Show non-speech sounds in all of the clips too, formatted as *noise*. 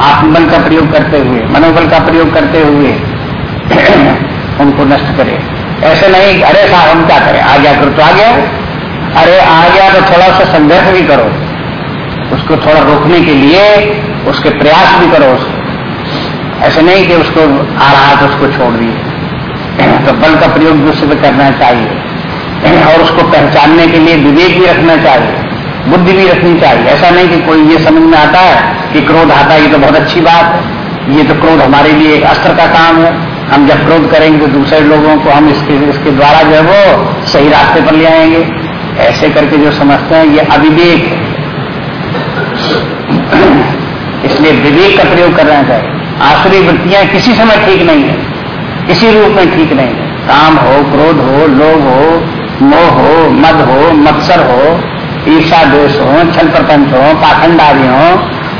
आत्मबल का प्रयोग करते हुए, मनोबल का प्रयोग करते हुए *clears throat* उनको नष्ट करे। ऐसे नहीं अरे साहब, हम क्या करें? आ गया करो तो आ गया। अरे आ गया तो थोड़ा सा संघर्ष भी करो। उसको थोड़ा रोकने के लिए उसके प्रयास भी करो उसको। ऐसे नहीं कि उसको आ रहा तो उसको छोड़ दिए। *clears throat* तो बल का प्रयोग दूसरे पे करना चाहिए। *clears throat* और उसको पहचानने के लिए विवेक भी रखना चाहिए। बुद्धि भी रखनी चाहिए। ऐसा नहीं कि कोई ये समझ में आता है कि क्रोध आता है, ये तो बहुत अच्छी बात है। ये तो क्रोध हमारे लिए एक अस्त्र का काम है। हम जब क्रोध करेंगे तो दूसरे लोगों को हम इसके इसके द्वारा जो है वो सही रास्ते पर ले आएँगे। ऐसे करके जो समझते हैं, ये अविवेक है। *clears throat* इसलिए विवेक का प्रयोग करना चाहिए। आसुरी वृत्तियाँ किसी समय ठीक नहीं है, किसी रूप में ठीक नहीं है। काम हो, क्रोध हो, लोभ हो, मोह हो, मद हो, मत्सर हो ईर्षा दोष हो, छल प्रपंच हो पाखंड आदि हो,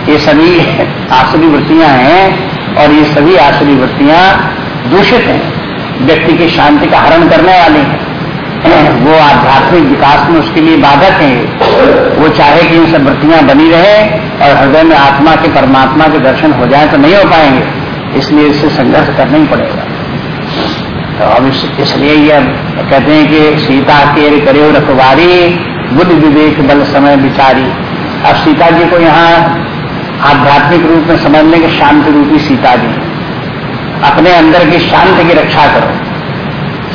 ये सभी आसुरी वृत्तियाँ हैं और ये सभी आसुरी वृत्तियाँ दूषित हैं। व्यक्ति की शांति का हरण करने वाली हैं। वो आध्यात्मिक विकास में उसके लिए बाधक है। वो चाहे कि इन सब वृत्तियाँ बनी रहे और हृदय में आत्मा के परमात्मा के दर्शन हो जाए तो नहीं हो पाएँगे। इसलिए इससे संघर्ष करना ही पड़ेगा। तो अब इसलिए ये कहते हैं कि सीता के करे रखवारी बुद्ध विवेक, बल, समय, विचारी। अब सीता जी को यहाँ आध्यात्मिक रूप में समझ लेंगे शांति रूपी सीता जी अपने अंदर की शांति की रक्षा करो।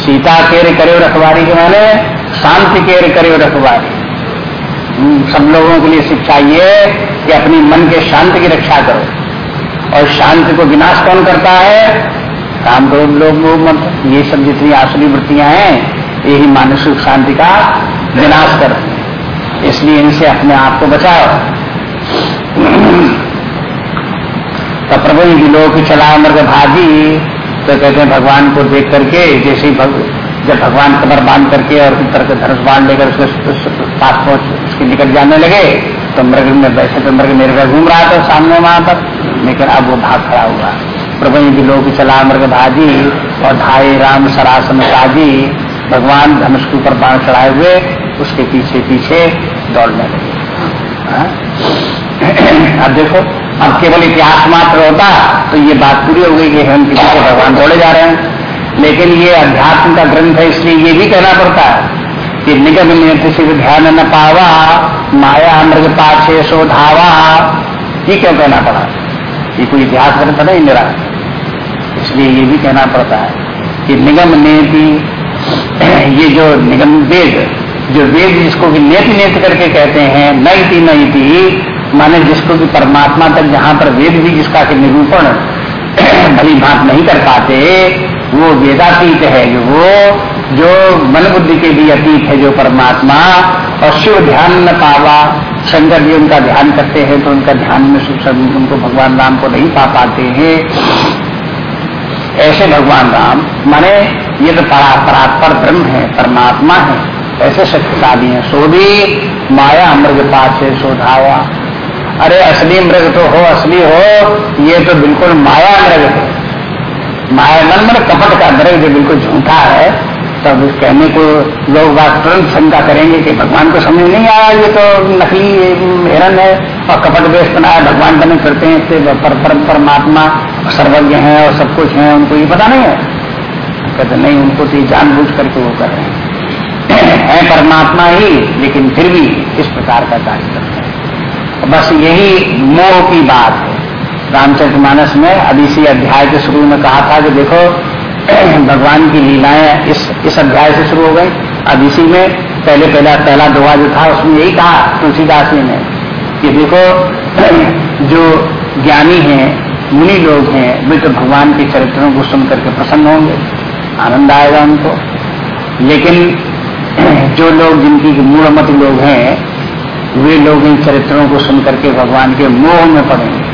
सीता केर करे रखवारी के माने शांति केर करे रखवारी। सब लोगों के लिए शिक्षा ये कि अपनी मन के शांति की रक्षा करो। और शांति को विनाश कौन करता है? काम करो लोग ये सब जितनी आसुरी वृत्तियाँ हैं, यही मानसिक शांति का विनाश कर। इसलिए इनसे अपने आप को बचाओ। तो प्रभु लोग चला मृग भागी तो कहते हैं भगवान को देख करके जैसे ही भग, जब भगवान कमर बाँध करके और तरह धनुष बाँध लेकर उसके पास पहुँच उसके निकट जाने लगे तो मृग में वैसे तो मृग मेरे घर घूम रहा था सामने वहाँ पर। लेकिन अब वो भाग खड़ा हुआ। प्रभु जी लोग चला मृग भाजी और धाई राम सरासन साजी भगवान धनुष के ऊपर बाण चढ़ाए हुए उसके पीछे पीछे दौड़ने लगे। हाँ? अब देखो, अब केवल इतिहास मात्र होता तो ये बात पूरी हो गई कि हम किसी से भगवान दौड़े जा रहे हैं। लेकिन ये अध्यात्म का ग्रंथ है, इसलिए ये भी कहना पड़ता है कि निगम ने किसी को ध्यान न पावा, माया मृग पाछे सो धावा। ये क्यों कहना पड़ा? ये कोई इतिहास ग्रंथ नहीं मेरा। इसलिए ये भी कहना पड़ता है कि निगम नेति *clears throat* ये जो निगम वेद जो वेद जिसको भी नेत नेत करके कहते हैं नई थी नई थी माने जिसको कि परमात्मा तक जहाँ पर वेद भी जिसका कि निरूपण *clears throat* भली भात नहीं कर पाते, वो वेदातीत है जो वो, जो मन बुद्धि के भी अतीत है जो परमात्मा, और शिव ध्यान न पावा, शंकर जी उनका ध्यान करते हैं तो उनका ध्यान में उनको भगवान राम को नहीं पा पाते हैं। ऐसे भगवान राम, माने ये तो परात्पर ब्रह्म है, परमात्मा है। ऐसे शक्तिशाली है? सो भी माया मृग पाछे शोधावा। अरे असली मृग तो हो असली हो ये तो बिल्कुल माया मृग है। माया मन मन कपट का मृग जो बिल्कुल झूठा है तब कहने को लोग बात तुरंत शंका करेंगे कि भगवान को समझ नहीं आया ये तो नकली हिरन है और कपट वेश बनाया भगवान बने करते हैं इससे पर, पर, परमात्मा सर्वज्ञ है और सब कुछ है उनको ये पता नहीं है। कहते नहीं उनको तो ये जानबूझ करके वो कर रहे हैं। है परमात्मा ही, लेकिन फिर भी इस प्रकार का कार्य करते हैं। बस यही मोह की बात है। रामचरित मानस में अब इसी अध्याय के शुरू में कहा था कि देखो, *clears throat* भगवान की लीलाएँ इस इस अध्याय से शुरू हो गई। अब इसी में पहले, पहला पहला दुआ जो था, उसमें यही कहा तुलसीदास जी ने कि देखो, *clears throat* जो ज्ञानी हैं, मुनि लोग हैं, वे तो भगवान के चरित्रों को सुन करके प्रसन्न होंगे। आनंद आएगा उनको। लेकिन जो लोग जिनकी मूलमत लोग हैं, वे लोग इन चरित्रों को सुन करके भगवान के मोह में पड़ेंगे।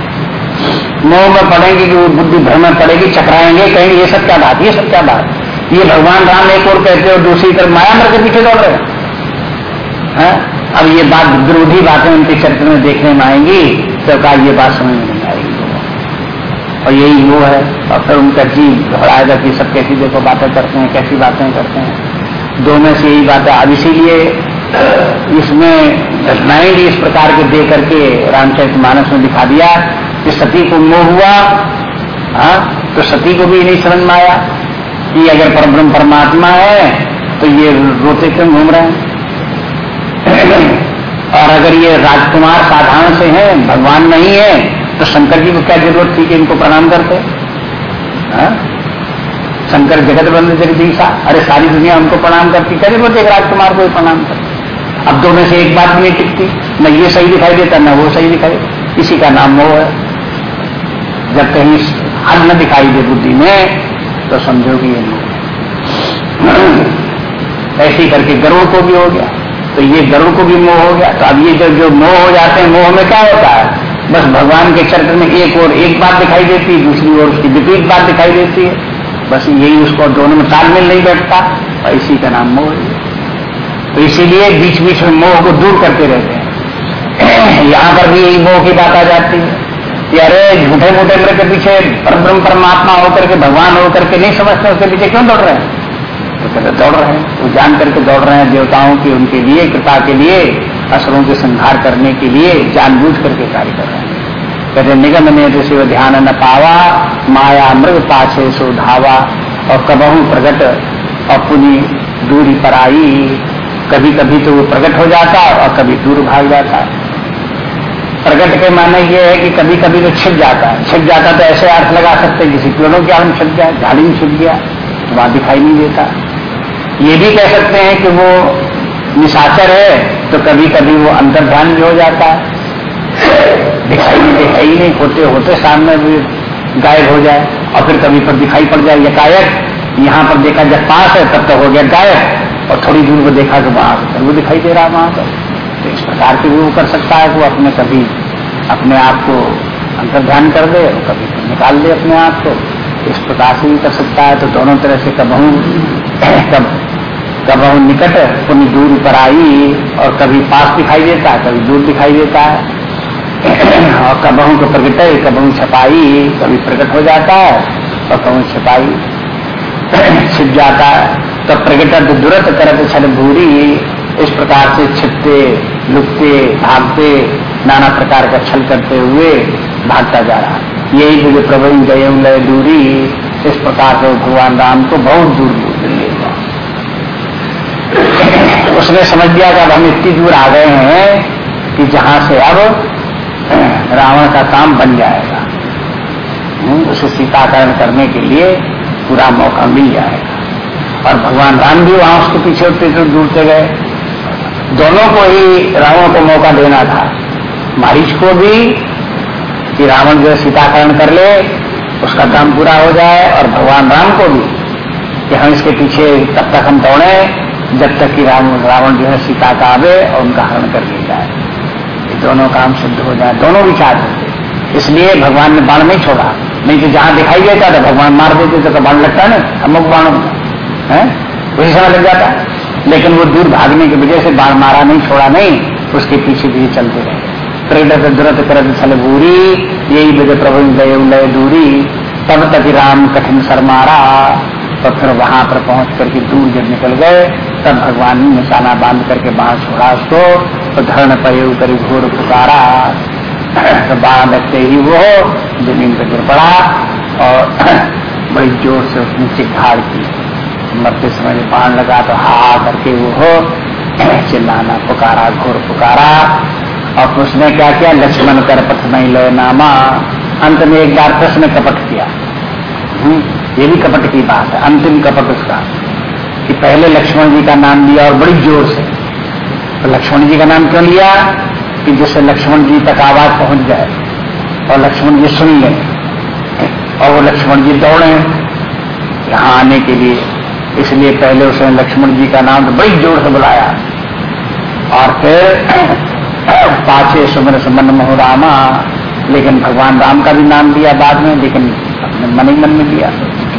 मोह में पड़ेंगे कि वो बुद्धि भ्रम में पड़ेगी, चकराएँगे, कहेंगे, ये सब क्या बात, ये सब क्या बात? ये भगवान राम एक और कहते हो दूसरी तरफ़ माया मर के पीछे दौड़ रहे हैं। अब ये बात विरोधी बातें उनके चरित्र में देखने में आएँगी तो कहा, ये बात समझ में आएगी। और यही वो है और फिर उनका जीव घबराएगा कि सब कैसी देखो बातें करते हैं, कैसी बातें करते हैं। दो में से यही बात है। अब इसीलिए इसमें घटनाएँ भी इस प्रकार के दे करके रामचरित मानस में दिखा दिया, कि सती को मोह हुआ हाँ तो सती को भी नहीं समझ में आया कि अगर परब्रह्म परमात्मा है तो ये रोते क्यों घूम रहे हैं? *clears throat* और अगर ये राजकुमार साधारण से हैं, भगवान नहीं है तो शंकर जी को क्या ज़रूरत थी कि इनको प्रणाम करते? हाँ? शंकर जगत बंद जगदीशा अरे सारी दुनिया उनको प्रणाम करती। ज़रूरत एक राजकुमार को प्रणाम करते। अब दोनों से एक बात नहीं टिकती। न ये सही दिखाई देता, न वो सही दिखाई इसी का नाम मोह है। जब कहीं हल न दिखाई दे बुद्धि में तो समझो कि ये मोह *clears throat* ऐसे करके गरुड़ को भी हो गया। तो ये गरुड़ को भी मोह हो गया। तो अब ये जब जो मोह हो जाते हैं, मोह में क्या होता है? बस भगवान के चरित्र में एक और एक बात दिखाई देती है दूसरी ओर उसकी विपरीत बात दिखाई देती है। बस यही उसको दोनों में तालमेल नहीं बैठता और इसी का नाम मोह तो इसीलिए बीच बीच में मोह को दूर करते रहते हैं। *clears throat* यहाँ पर भी यही मोह की बात आ जाती है कि अरे झूठे मूठे मेरे के पीछे परब्रह्म परमात्मा होकर के, भगवान होकर के नहीं समझते उसके पीछे क्यों दौड़ रहे हैं? तो कहते, दौड़ रहे हैं। वो जान करके दौड़ रहे हैं देवताओं की, उनके लिए, कृपा के लिए, असरों के संहार करने के लिए, जानबूझ करके कार्य कर रहे हैं। कहते निगम ने शिव ध्यान न पावा, माया मृग पाछे सो धावा, और कबहू प्रगट और पुनी दूरी पर आई। कभी कभी तो वो प्रकट हो जाता और कभी दूर भाग जाता। प्रकट के माने ये है कि कभी कभी तो छिप जाता। है छिप जाता तो ऐसे अर्थ लगा सकते किसी पेड़ों के आड़ छिप गया झाड़ी में छिप गया तो वहाँ दिखाई नहीं देता। ये भी कह सकते हैं कि वो निशाचर है तो कभी कभी वो अंतर ध्यान भी हो जाता। है दिखाई नहीं दिखाई नहीं, होते होते सामने भी गायब हो जाए और फिर कभी पर दिखाई पड़ जाए यकायक यहाँ पर देखा जब पास है, तब तक हो गया गायब। और थोड़ी दूर को देखा तो वहाँ पर वो दिखाई दे रहा है वहाँ पर। तो इस प्रकार की वो कर सकता है, वो अपने कभी अपने आप को अंतर ध्यान कर दे और कभी निकाल दे अपने आप को। इस प्रकार से भी कर सकता है तो दोनों तरह से कबहू, कब, कबहू निकट पुण्य दूर पर आई और कभी पास दिखाई देता है, कभी दूर दिखाई देता है। और कबहू को प्रकट है, कबहू छपाई, कभी प्रकट हो जाता है, और कबहू छपाई छिप जाता है। तो प्रकट दुरत करत छल भूरी, इस प्रकार से छिपते लुकते भागते, नाना प्रकार का छल करते हुए भागता जा रहा यही जो प्रभु गए लय दूरी, इस प्रकार से भगवान राम को बहुत दूर दूर ले उसने समझ दिया कि अब हम इतनी दूर आ गए हैं कि जहाँ से अब रावण का काम बन जाएगा। हम्म, उसे सीताकरण करने के लिए पूरा मौका मिल जाएगा। और भगवान राम भी वहाँ उसके पीछे उठते दूरते गए। दोनों को ही रावण को मौका देना था। मारिच को भी कि रावण जो सीताकरण कर ले उसका काम पूरा हो जाए और भगवान राम को भी कि हम इसके पीछे तब तक हम दौड़े जब तक कि रावण जो है सीता का आवे और उनका हरण कर लिया जाए। दोनों काम सिद्ध हो जाए, दोनों विचार होते इसलिए भगवान ने बाण नहीं छोड़ा। नहीं तो जहाँ दिखाई देता था भगवान मार देते तो बाण लगता ना, अमुक बाण है? समय लग जाता। लेकिन वो दूर भागने की वजह से बाढ़ मारा नहीं, छोड़ा नहीं, उसके पीछे पीछे चलते रहे। प्रेरत दुरत करत छल भूरी, यही वजह प्रभु लय लय दूरी। तब तक राम कठिन सर मारा तो फिर वहाँ पर पहुँच करके दूर जब निकल गए, तब भगवान ने निशाना बाँध करके बाढ़ छोड़ा उसको। तो धरण पय करी घोर पुकारा। तो बाढ़ लगते ही वो ज़मीन पर गिर पड़ा और बड़ी ज़ोर से उसने चिखाड़ की। मरते समय बाण लगा तो हा करके वो हो चिल्लाना पुकारा घोर पुकारा। और उसने क्या किया? लक्ष्मण कर पथ नहीं लो नामा। अंत में एक बार प्रश्न कपट किया। हम्म, ये भी कपट की बात है। अंतिम कपट उसका कि पहले लक्ष्मण जी का नाम लिया और बड़ी ज़ोर से। तो लक्ष्मण जी का नाम क्यों लिया? कि जिससे लक्ष्मण जी तक आवाज़ पहुँच जाए। और लक्ष्मण जी सुन लें। और वो लक्ष्मण जी दौड़े। यहाँ आने के लिए। इसलिए पहले उसने लक्ष्मण जी का नाम तो बड़ी ज़ोर से बुलाया। और फिर पाचे सुमन सुमन मोहरामा लेकिन भगवान राम का भी नाम लिया बाद में, लेकिन अपने मन ही मन में लिया।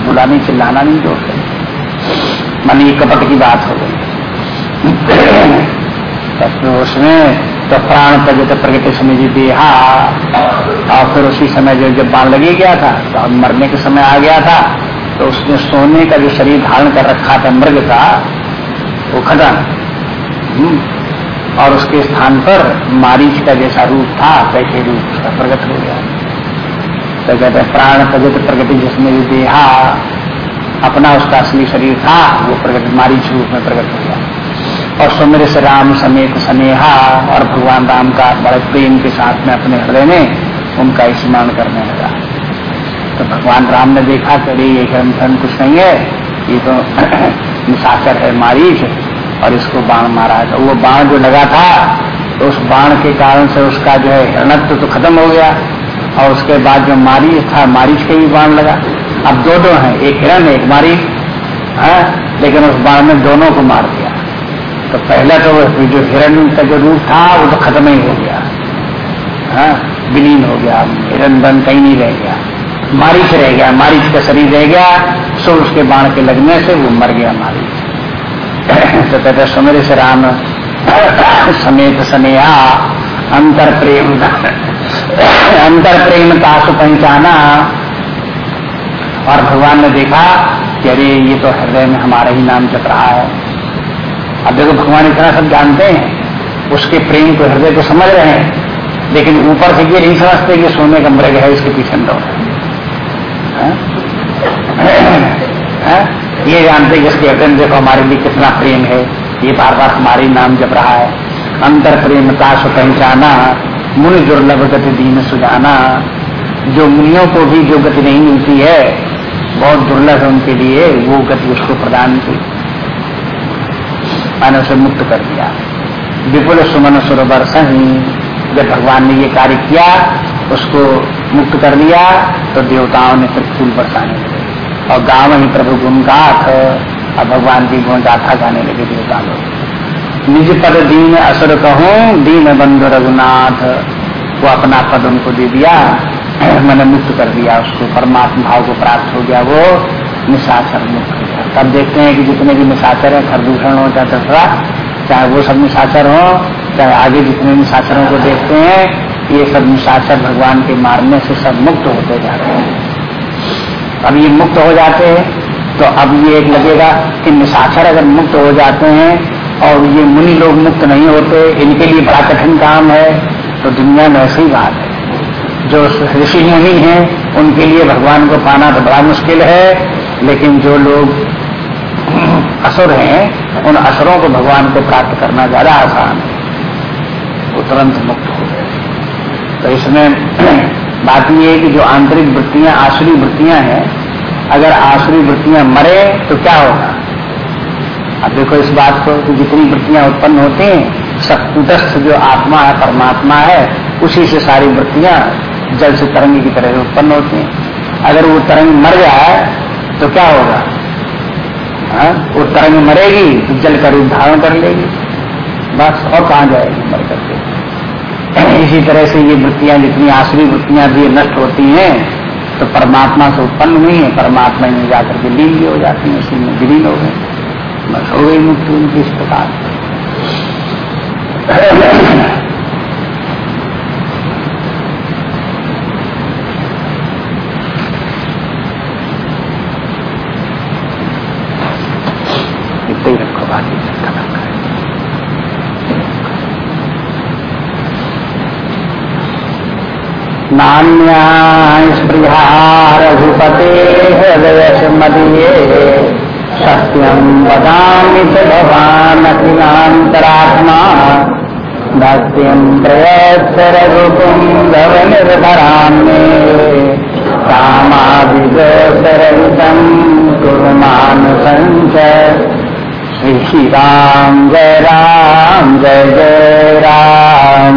बुलाने चिल्लाना नहीं से। मन ही कपट की बात हो गई। तो उसमें तो प्राण प्रगत प्रगति समय जी देहा। और फिर उसी समय जो जब बाण लगे गया था तो अब मरने के समय आ गया था तो उसने सोने का जो शरीर धारण कर रखा था, मृग का, वो खत्म हम्म। और उसके स्थान पर मारीच का जैसा रूप था, वैसे रूप उसका प्रगट हो गया। तो कहते प्राण प्रगति प्रगति जिसमें देहा, अपना उसका असली शरीर था, वो प्रगति मारीच रूप में प्रकट हो गया। और सुमिर से राम समेत स्नेहा और भगवान राम का बड़े प्रेम के साथ में अपने हृदय में उनका स्मरण करने लगा। तो भगवान राम ने देखा कि अरे ये धर्म कुछ नहीं है ये तो *clears throat* निशाचर है मारीच और इसको बाण मारा है। तो वो बाण जो लगा था तो उस बाण के कारण से उसका जो है हिरणत्व तो खत्म हो गया और उसके बाद जो मारीच था मारीच के भी बाण लगा। अब दो दो हैं एक हिरण एक मारीच है? हाँ, लेकिन उस बाण में दोनों को मार तो पहला तो जो हिरण का जो रूप था, वो तो खत्म ही हो गया। हाँ विलीन हो गया। हिरण बन कहीं नहीं रह गया। मारिच रह गया। मारीच का शरीर रह गया। सो उसके बाण के लगने से वो मर गया मारीच। *coughs* तो कहते सुमेर से राम, *coughs* समेत सनेहा, अंतर प्रेम *coughs* अंतर प्रेम तासु पहचाना। और भगवान ने देखा कि अरे, ये तो हृदय में हमारा ही नाम जप रहा है। अब देखो, भगवान इतना सब जानते हैं, उसके प्रेम को, हृदय को समझ रहे हैं, लेकिन ऊपर से ये नहीं समझते कि सोने का मृग है, इसके पीछे दौड़ ये जानते कि इसके हृदय देखो, हमारे लिए कितना प्रेम है, ये बार बार हमारे नाम जप रहा है। अंतर प्रेम का पहचाना, मुनि दुर्लभ गति दीन सुजाना। जो मुनियों को भी जो गति नहीं मिलती है, बहुत दुर्लभ है उनके लिए, वो गति उसको प्रदान की। मैंने उसे मुक्त कर दिया। विपुल सुमन सुरबर सही, जब भगवान ने ये कार्य किया, उसको मुक्त कर दिया तो देवताओं ने फिर फूल बरसाने लगे। और गाँव ही प्रभु गुण गाथ और भगवान की गुण गाथा गाने लगे देवता लोग। निज पद दीन असुर कहूँ, दीन बंधु रघुनाथ, वो अपना पद उनको दे दिया, *clears throat* मैंने मुक्त कर दिया उसको, परमात्मा भाव को प्राप्त हो गया, वो निशाचर मुक्त हो गया। तब देखते हैं कि जितने भी निशाचर हैं प्रदूषण हो, चाहे दसरा चाहे वो सब निशाचर हो, चाहे आगे जितने निशाचरों को देखते हैं, ये सब निशाचर भगवान के मारने से सब मुक्त होते जाते हैं। अब ये मुक्त हो जाते हैं तो अब ये एक लगेगा कि निशाचर अगर मुक्त हो जाते हैं, और ये मुनि लोग मुक्त नहीं होते, इनके लिए बड़ा कठिन काम है तो दुनिया में ऐसी बात है। जो ऋषि मुनि हैं, उनके लिए भगवान को पाना तो बड़ा मुश्किल है, लेकिन जो लोग असुर हैं, उन असुरों को भगवान को प्राप्त करना ज़्यादा आसान है। वो तुरंत मुक्त हो गए तो इसमें *clears throat* बात यह है कि जो आंतरिक वृत्तियाँ, आसुरी वृत्तियाँ हैं, अगर आसुरी वृत्तियाँ मरे तो क्या होगा? अब देखो इस बात को कि जितनी वृत्तियाँ उत्पन्न होती हैं, सब कुटस्थ जो आत्मा है, परमात्मा है, उसी से सारी वृत्तियाँ जल से तरंगी की तरह उत्पन्न होती हैं। अगर वो तरंग मर जाए तो क्या होगा? हा? वो तरंग मरेगी तो जल का रूप धारण कर लेगी। बस, और कहा जाएगी मर करके? इसी तरह से ये वृत्तियाँ जितनी आसरी वृत्तियाँ भी नष्ट होती हैं तो परमात्मा से उत्पन्न हुई है। परमात्मा में जाकर के लीन भी हो जाती है, उसी में विलीन हो गए। बस हो गई मुक्ति उनकी इस प्रकार। नान्या स्पृहा रघुपते हृदय मदीये सत्यम वदामि च भवानखिलान्तरात्मा भक्तिं प्रयच्छ रघुपुङ्गव निर्भराम्ये कामाभिदोषरहितं कुर्मानुसञ्च श्री राम जय राम जय राम।